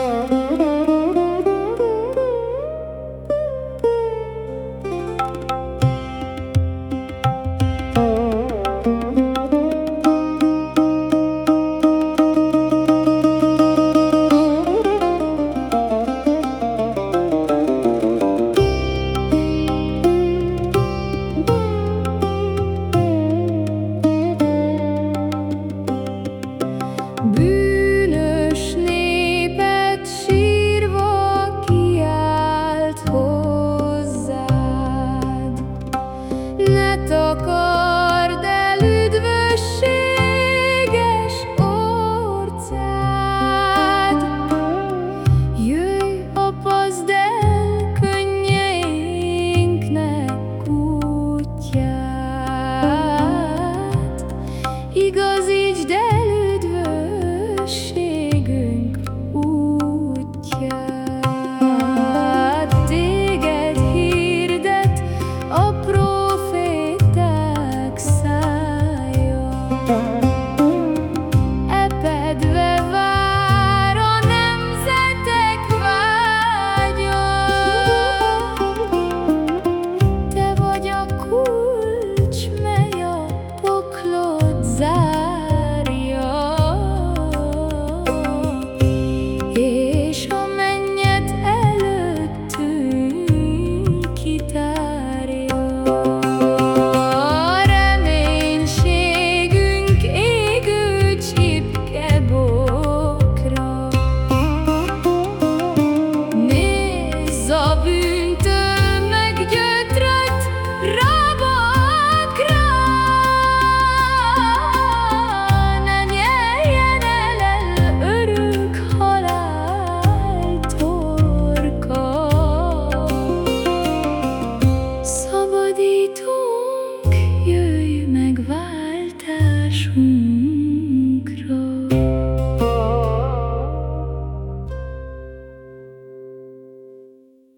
Oh.